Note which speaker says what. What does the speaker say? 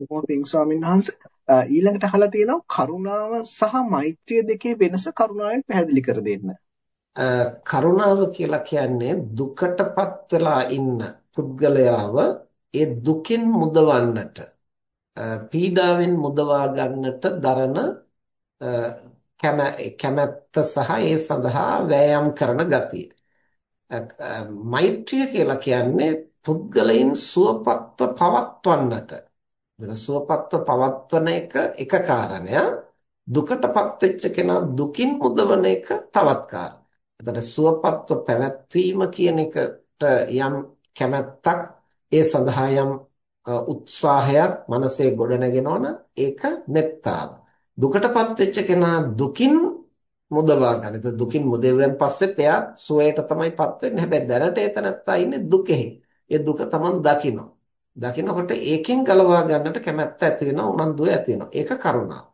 Speaker 1: බොහොම පිං ස්වාමීන් වහන්සේ ඊළඟට අහලා තියෙනවා කරුණාව සහ මෛත්‍රිය දෙකේ වෙනස කරුණාවෙන් පැහැදිලි කර දෙන්න.
Speaker 2: කරුණාව කියලා කියන්නේ දුකටපත් වෙලා ඉන්න පුද්ගලයාව ඒ දුකින් මුදවන්නට පීඩාවෙන් මුදවා ගන්නට දරන කැමැත්ත සහ ඒ සඳහා වෑයම් කරන ගතිය. මෛත්‍රිය කියලා කියන්නේ පුද්ගලයන් සුවපත්ව පවත්වන්නට එතන සුවපත්ව පවත්වන එක එක කාරණයක් දුකටපත් වෙච්ච කෙනා දුකින් මුදවන එක තවත් කාරණයක්. එතන සුවපත්ව පැවැත්වීම කියන එකට යම් කැමැත්තක් ඒ සඳහා යම් උත්සාහයක් මනසේ ගොඩනගෙනවා නම් ඒක මෙත්තාව. දුකටපත් වෙච්ච කෙනා දුකින් මුදවා ගන්න. ඒක දුකින් මුදෙවෙන් පස්සෙත් එයා සුවයට තමයිපත් වෙන්නේ. හැබැයි දැනට ඒ තනත්තා ඉන්නේ දුකෙහි. ඒ දුක තමන් දකිනවා. දකිනකොට ඒකෙන් ගලවා ගන්නට කැමැත්ත ඇති වෙනවා උනන්දුව ඇති වෙනවා. ඒක කරුණාව.